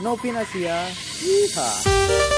No Pinasia. Yeehaw!